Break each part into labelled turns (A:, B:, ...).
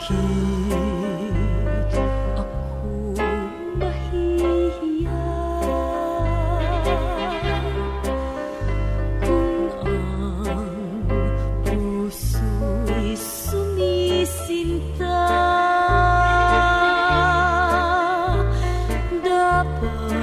A: Bakit ako mahihiya? Kung ang puso'y sumisinta Dapat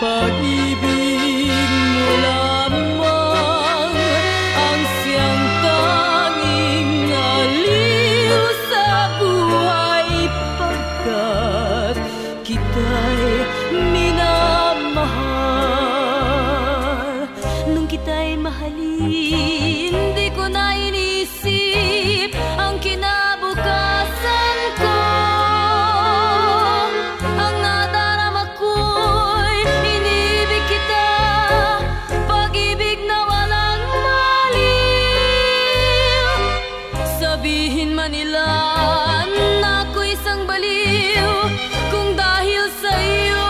A: pag-ibig kanila na ako isang baliw. Kung dahil sa iyo